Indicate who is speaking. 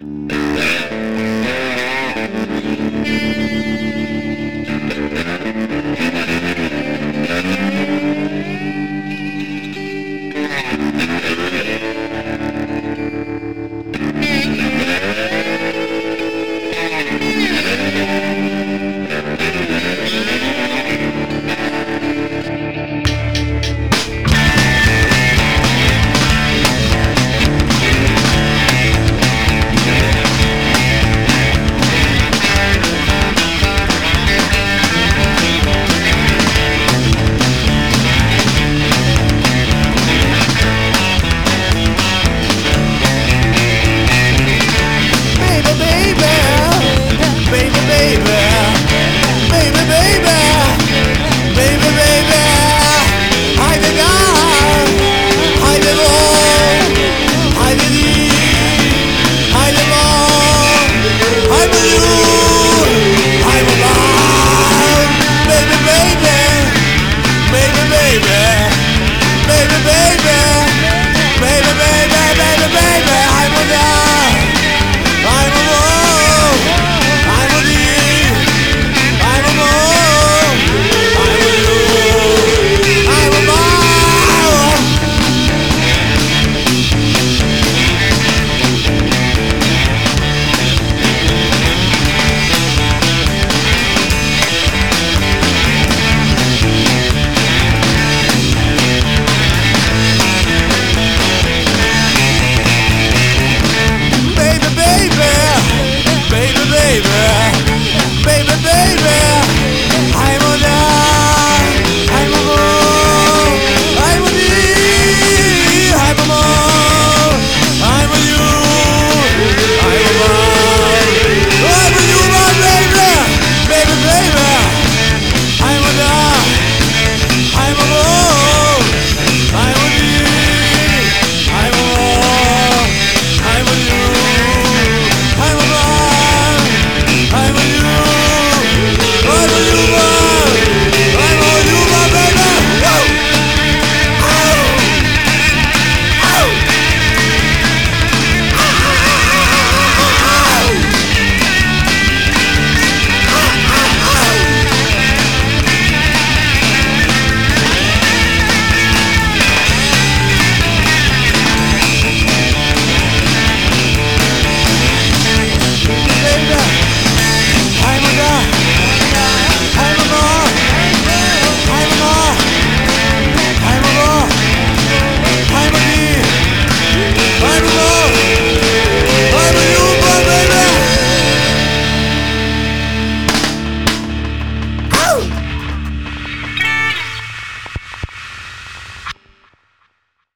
Speaker 1: Mm-hmm.